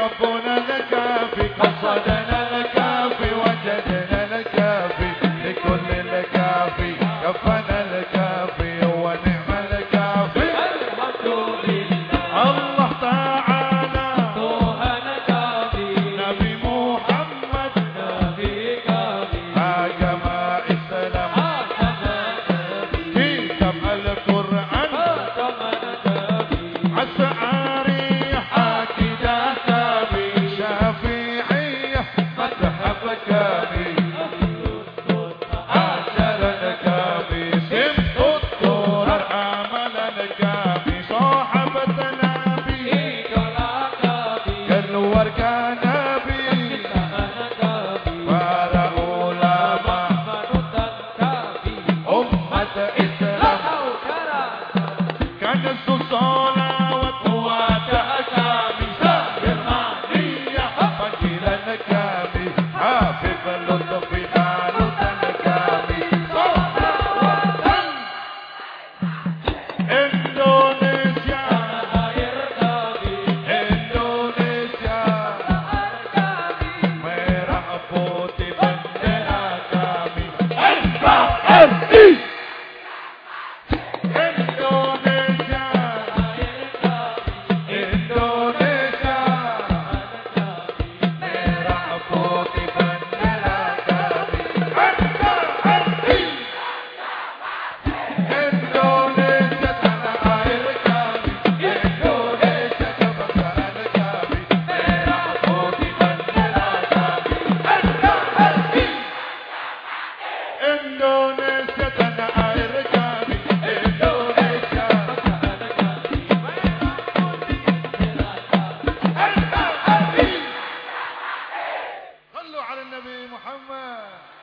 ربنا الكافي قصدنا الكافي وجدنا الكافي لكل الكافي كفنا الكافي ونعم الكافي الله تعالى. نبي محمد. هاجم السلام. كتب القرآن. عسعاري Para ulama. Manutan kami Umat Islam. النبي محمد